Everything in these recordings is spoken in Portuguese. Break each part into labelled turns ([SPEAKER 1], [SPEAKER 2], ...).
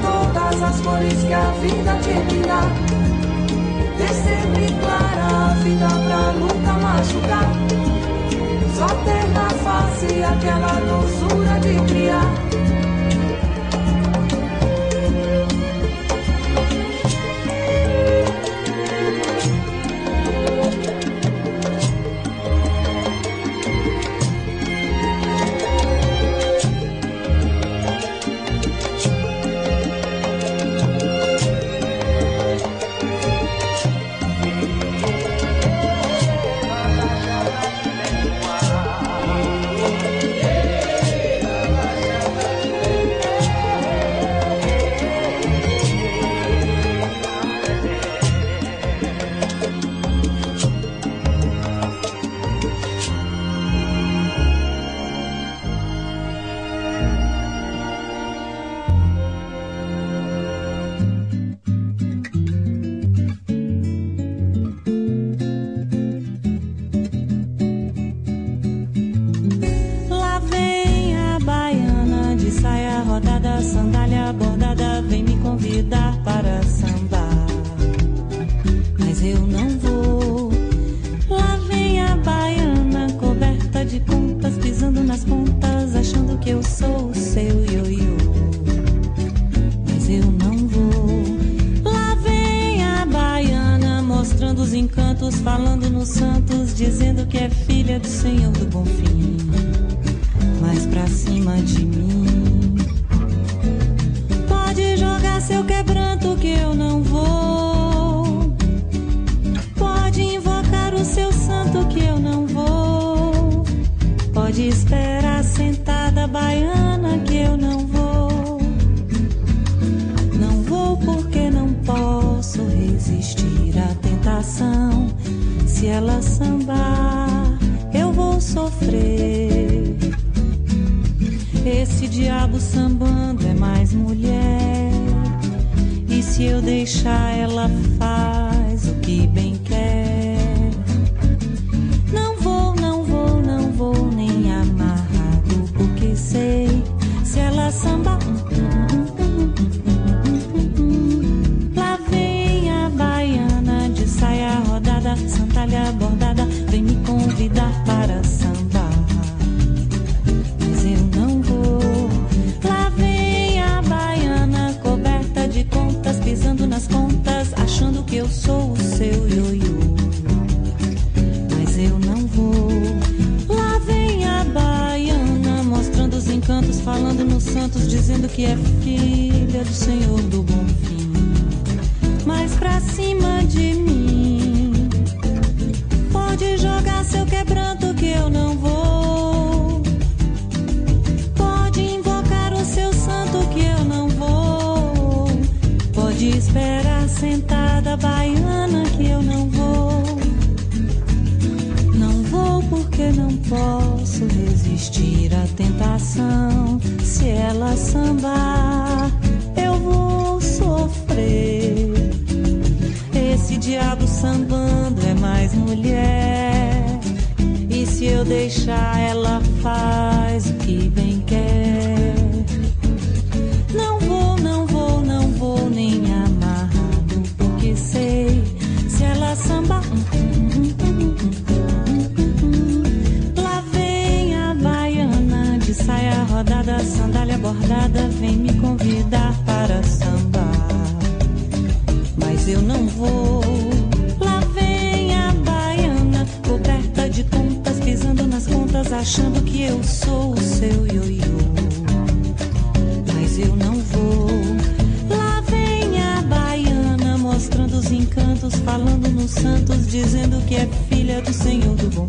[SPEAKER 1] todas as cores que a vida te dá. Ter sempre clara a vida pra nunca machucar. Só ter na face aquela doçura de criar.
[SPEAKER 2] baiana que eu não vou. Não vou porque não posso resistir à tentação. Se ela sambar, eu vou sofrer. Esse diabo sambando é mais mulher. E se eu deixar, ela faz o que bem dizendo que é filha do Senhor do Bom Fim. Mas pra cima de mim, pode jogar seu quebranto que eu não vou. Pode invocar o seu santo que eu não vou. Pode esperar sentada baiana que eu não vou. Não vou
[SPEAKER 1] porque não posso resistir à tentação samba, eu vou sofrer. Esse diabo sambando é mais mulher. E se eu deixar ela falar? achando que eu sou o seu ioiô. Mas eu não vou. Lá vem a baiana mostrando os encantos, falando nos santos, dizendo que é filha do
[SPEAKER 2] Senhor do Bom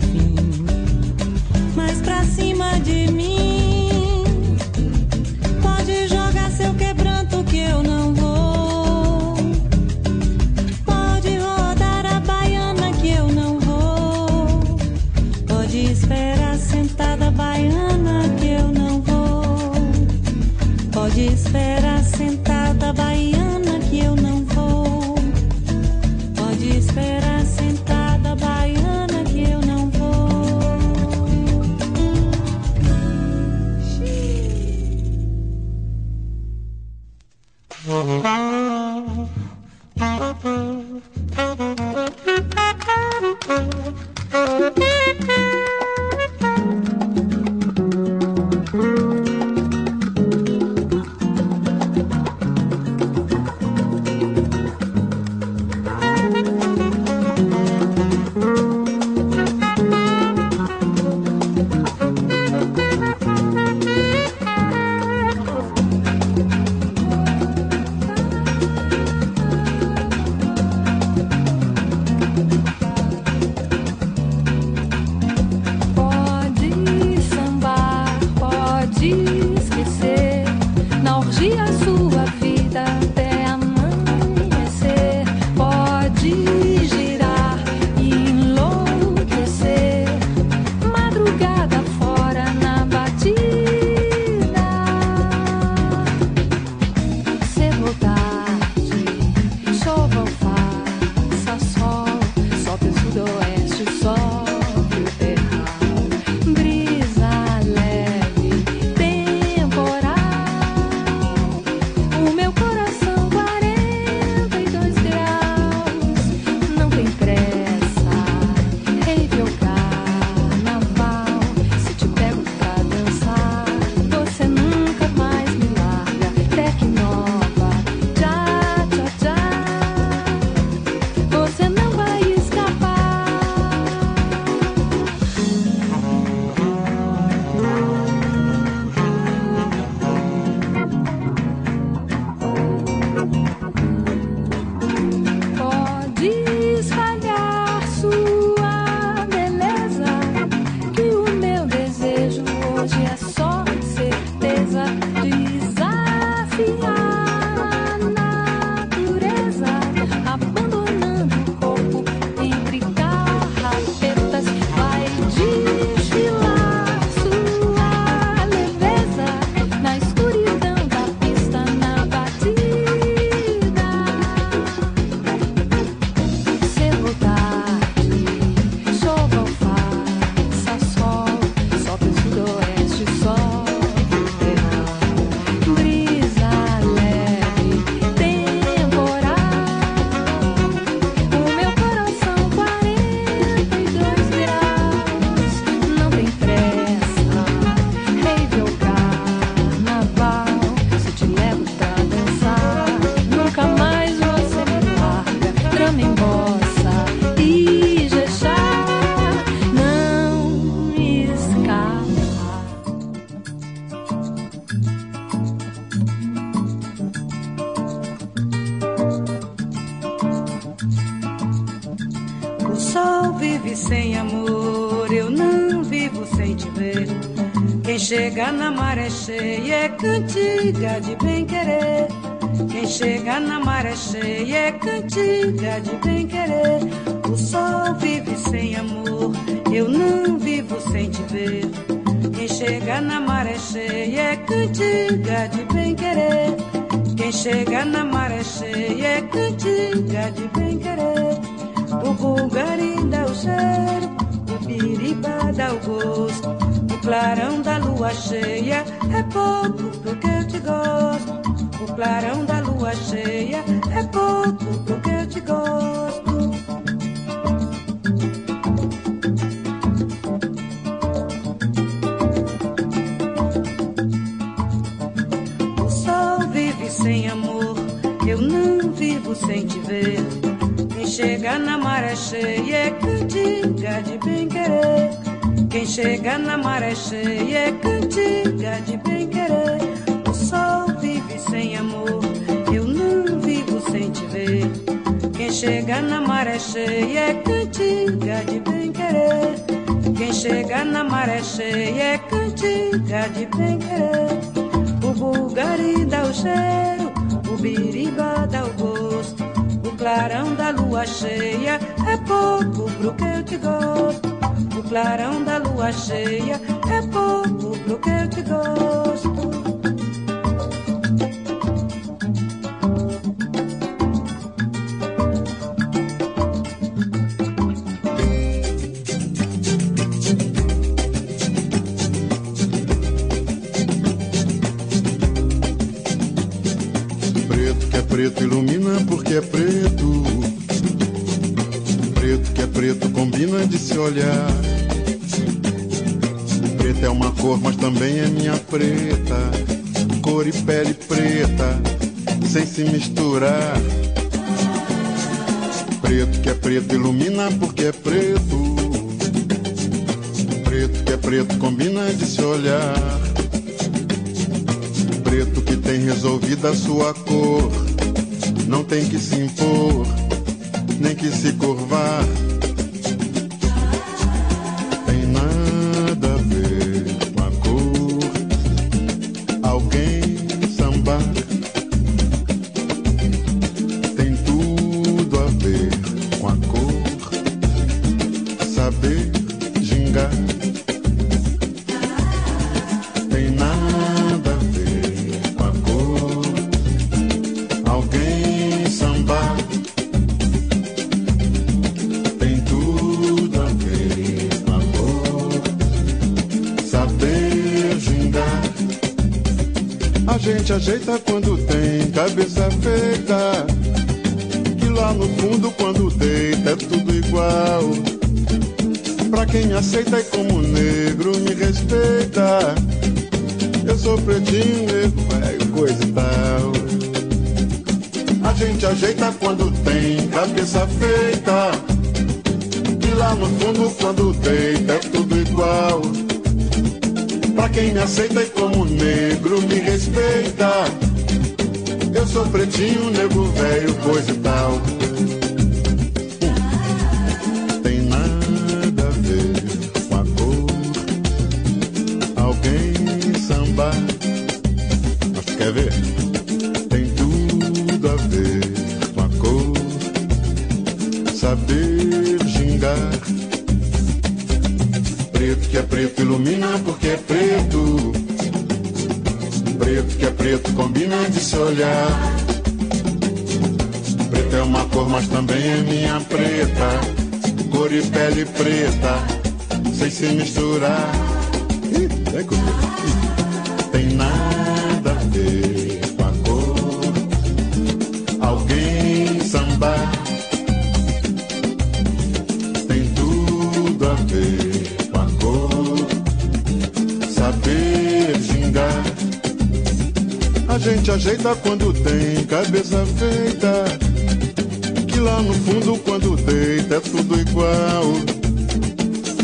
[SPEAKER 2] sem amor, eu não vivo sem te ver. Quem chega na maré cheia é cantiga de bem-querer. Quem chega na maré cheia é cantiga de bem-querer. O sol vive sem amor, eu não vivo sem te ver. Quem chega na maré cheia é cantiga de bem-querer. Quem
[SPEAKER 3] chega na maré cheia é cantiga de bem-querer bulgari dá o cheiro, o piriba dá o gosto. O clarão da lua cheia é pouco porque eu te gosto. O clarão da lua cheia é pouco porque eu te gosto. sem te ver. Chega na maré cheia é cantiga de bem querer. Quem chega na maré cheia é cantiga de bem querer. O sol vive sem amor, eu não vivo sem te ver. Quem chega na maré cheia é cantiga de bem querer. Quem chega na maré cheia é cantiga de bem querer. O bulgari dá o cheiro, o biriba dá o gosto clarão da lua cheia é pouco pro que eu te gosto. O clarão da lua cheia é pouco pro que eu te gosto.
[SPEAKER 4] Preto que é preto combina de se olhar. Preto é uma cor, mas também é minha preta. Cor e pele preta, sem se misturar. Preto que é preto ilumina porque é preto. Preto que é preto combina de se olhar. Preto que tem resolvida a sua cor não tem que se impor, nem que se curvar. Preto ilumina porque é preto. Preto que é preto combina de se olhar. Preto é uma cor, mas também é minha preta. Cor e pele preta, sem se misturar. Tem nada a ver gente ajeita quando tem cabeça feita. Que lá no fundo, quando deita, é tudo igual.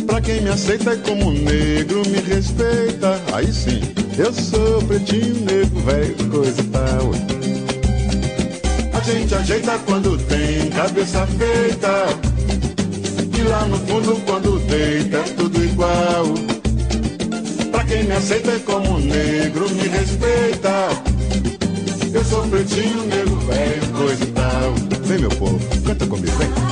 [SPEAKER 4] Pra quem me aceita é como negro me respeita. Aí sim, eu sou pretinho, negro, velho, coisa e tal. A gente ajeita quando tem cabeça feita. Que lá no fundo, quando deita, é tudo igual. Pra quem me aceita é como negro me respeita. Eu sou pretinho, nego velho, coisa e tal. Vem, meu povo, canta comigo, vem.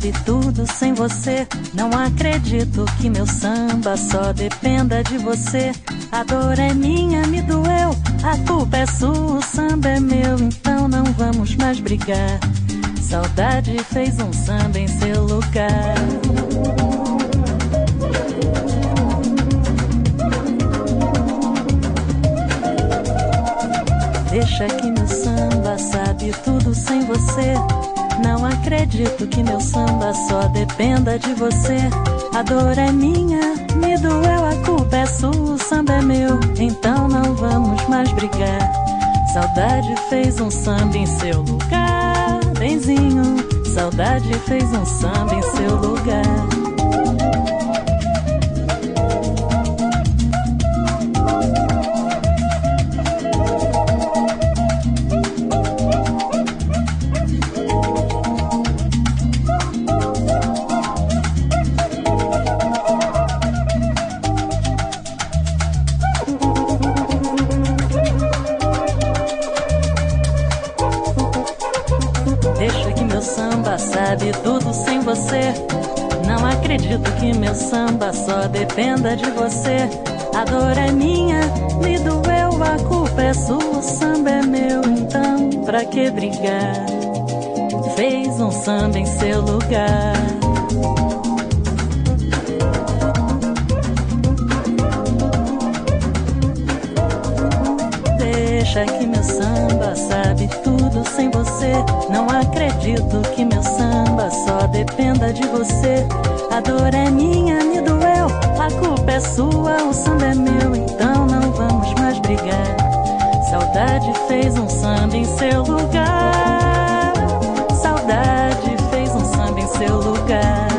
[SPEAKER 1] Sabe tudo sem você. Não acredito que meu samba só dependa de você. A dor é minha, me doeu. A culpa é sua, o samba é meu. Então não vamos mais brigar. Saudade fez um samba em seu lugar. Deixa que meu samba sabe tudo sem você. Não acredito que meu samba só dependa de você. A dor é minha, me doeu, a culpa é sua, o samba é meu. Então não vamos mais brigar. Saudade fez um samba em seu lugar, benzinho. Saudade fez um samba em seu lugar. De você. A dor é minha, me doeu, a culpa é sua, o samba é meu, então pra que brigar? Fez um samba em seu lugar. Deixa que meu samba sabe tudo sem você. Não acredito que meu samba só dependa de você. A dor é minha, me doeu, a culpa é sua, o samba é meu, então não vamos mais brigar. Saudade fez um samba em seu lugar. Saudade fez um samba em seu lugar.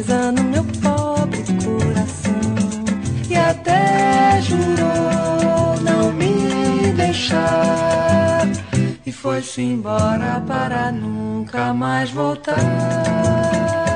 [SPEAKER 3] Tristeza no meu pobre coração. E até jurou não me deixar. E foi-se embora para nunca mais voltar.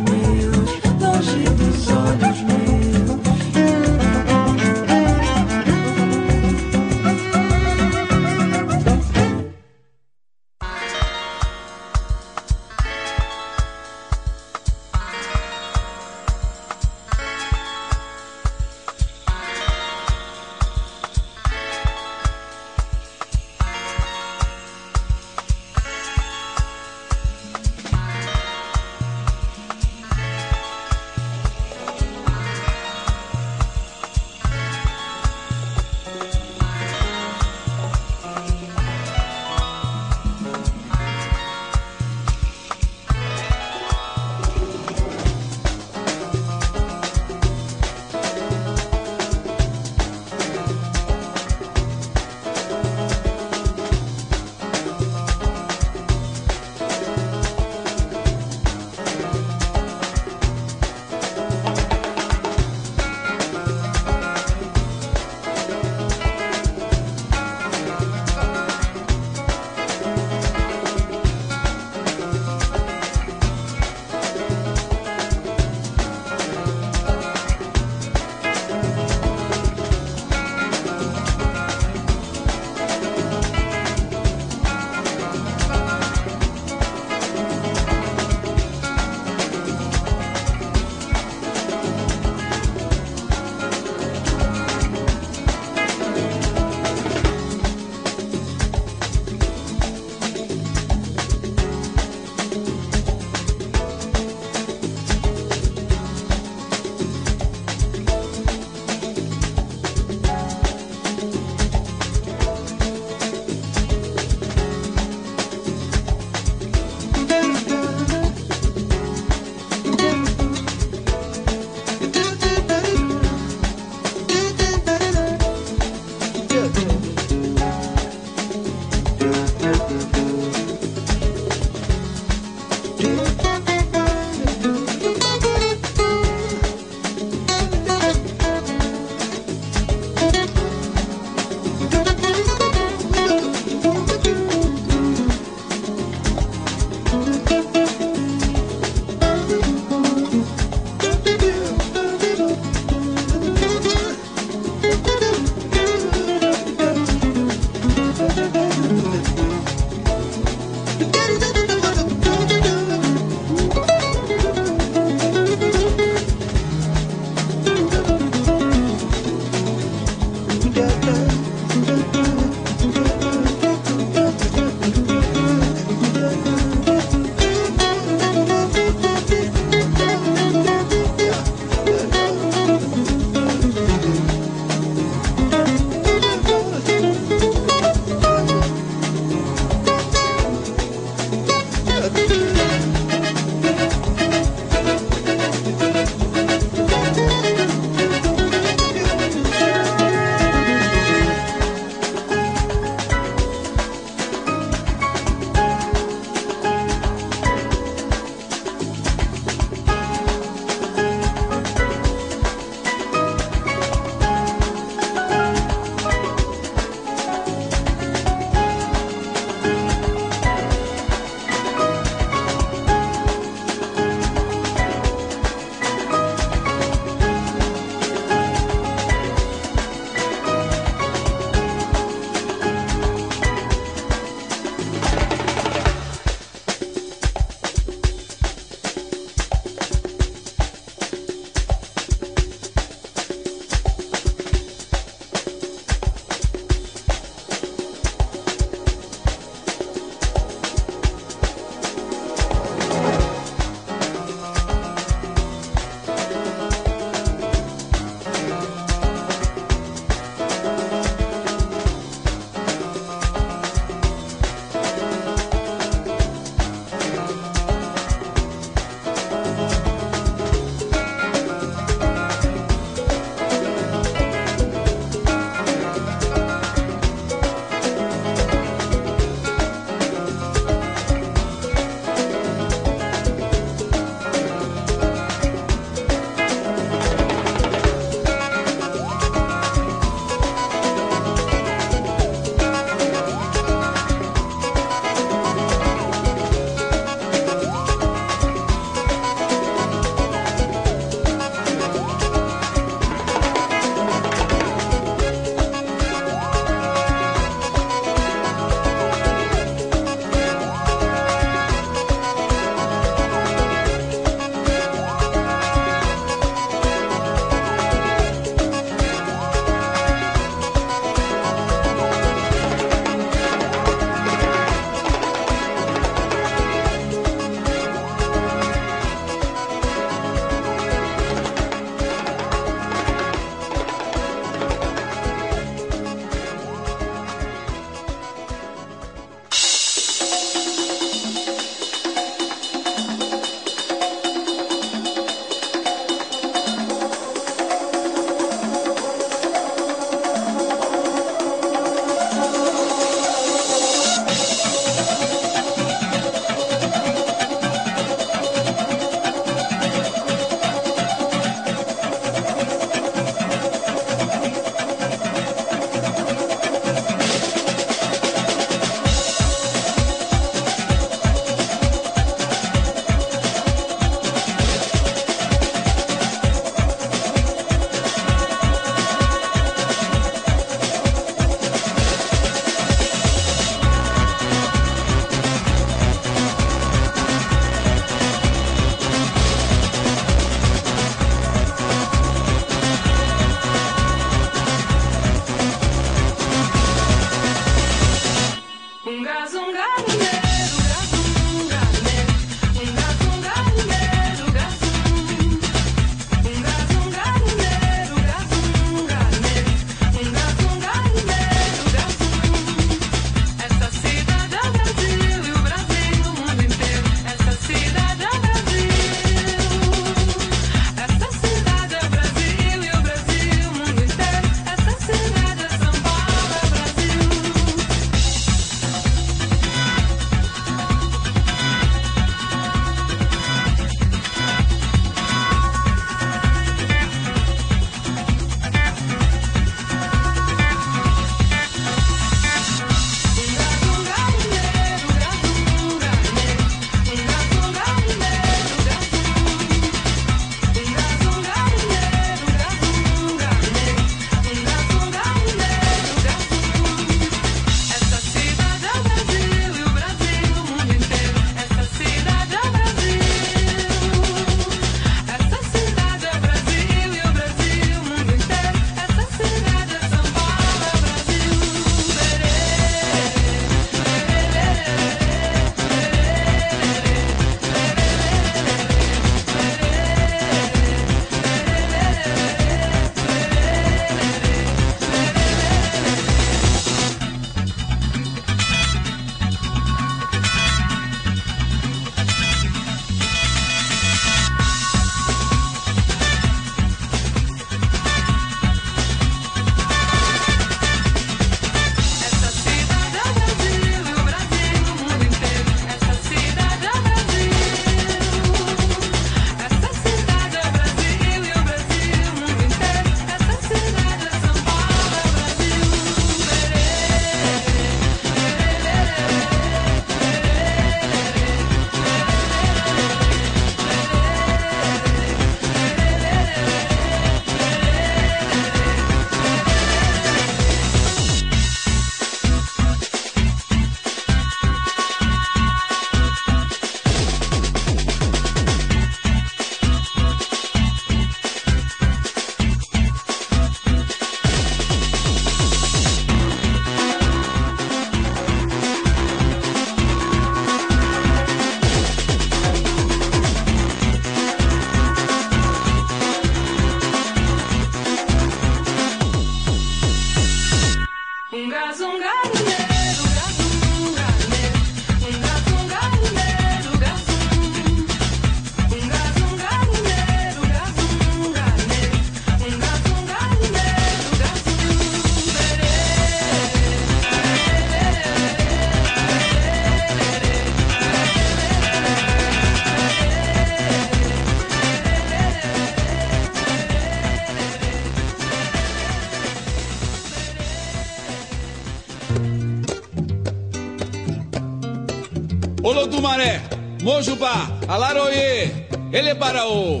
[SPEAKER 5] Elebaraô.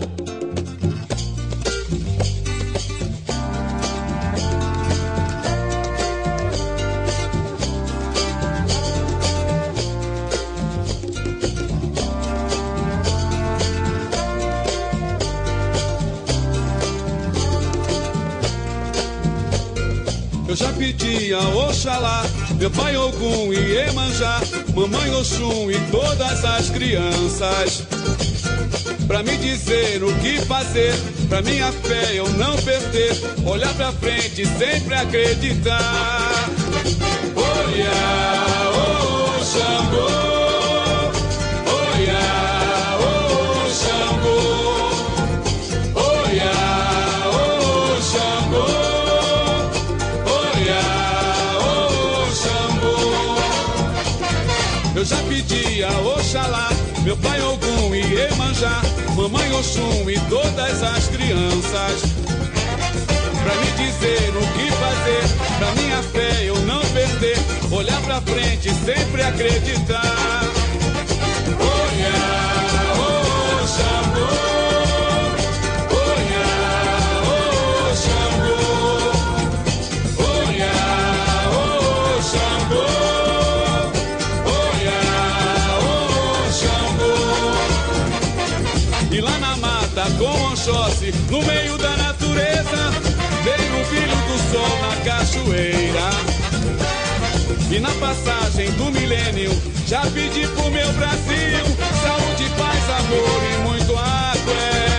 [SPEAKER 5] Eu já pedi a Oxalá, meu pai Ogum e Emanjá, mamãe Oxum e todas as crianças. Dizer o que fazer, pra minha fé eu não perder, olhar pra frente e sempre acreditar. Olha, oh, Xangô. Oxalá, meu pai Ogum e Emanjá, mamãe Oxum e todas as crianças. Pra me dizer o que fazer, pra minha fé eu não perder, olhar pra frente e sempre acreditar. Na passagem do milênio, já pedi pro meu Brasil saúde, paz, amor e muito água.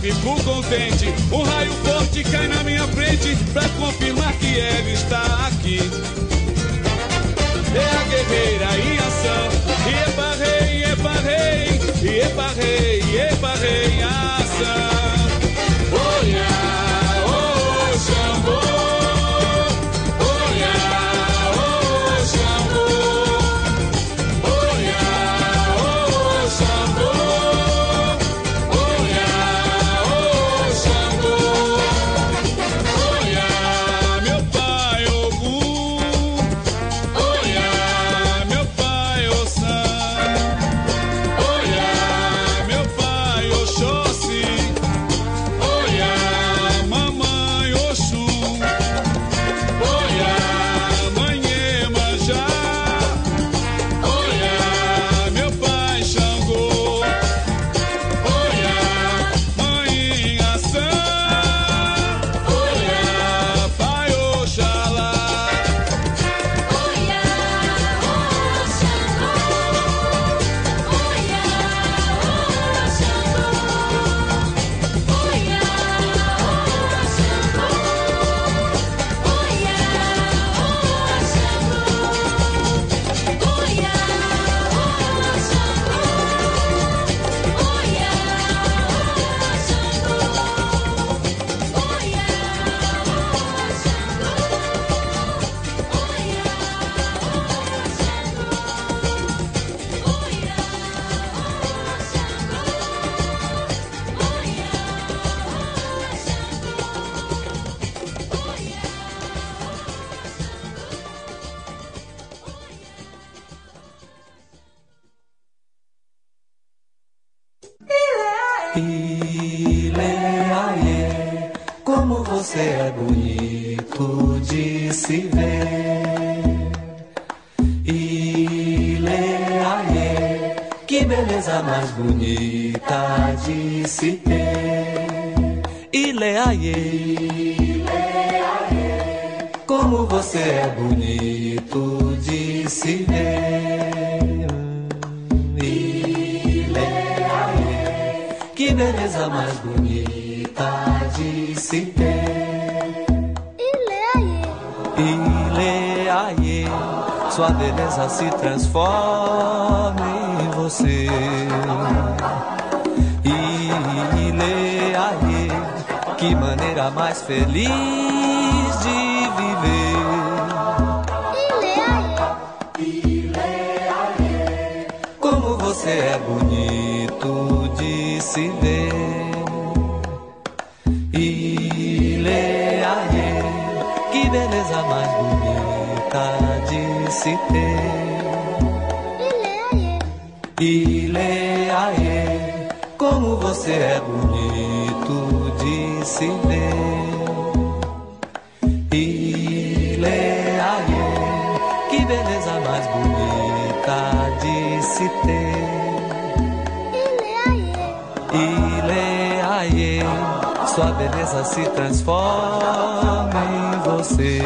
[SPEAKER 5] Fico contente. Um raio forte cai na minha frente pra confirmar que ela está aqui. É a guerreira em ação. E epa rei, epa rei, e epa rei, e epa rei em ação.
[SPEAKER 6] Se ter. Ileaie, como você é bonito de se ver. Ileaie, que beleza mais bonita de se ter. Ileaie, sua beleza se transforma em você.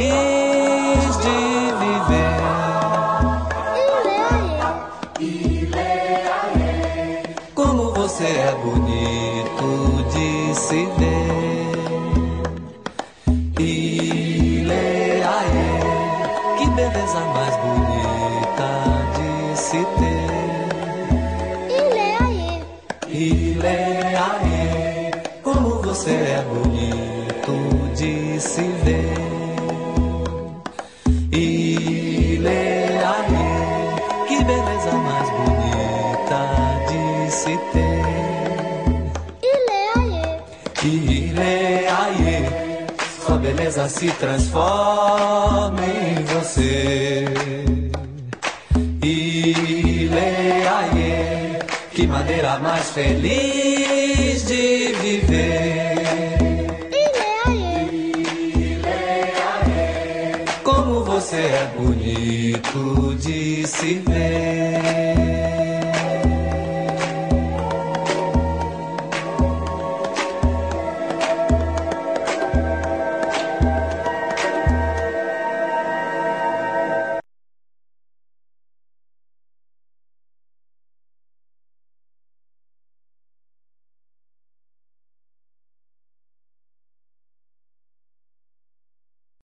[SPEAKER 6] Mais se transforma em você. Ileaie, que maneira mais feliz de viver. Como você é bonito de se ver.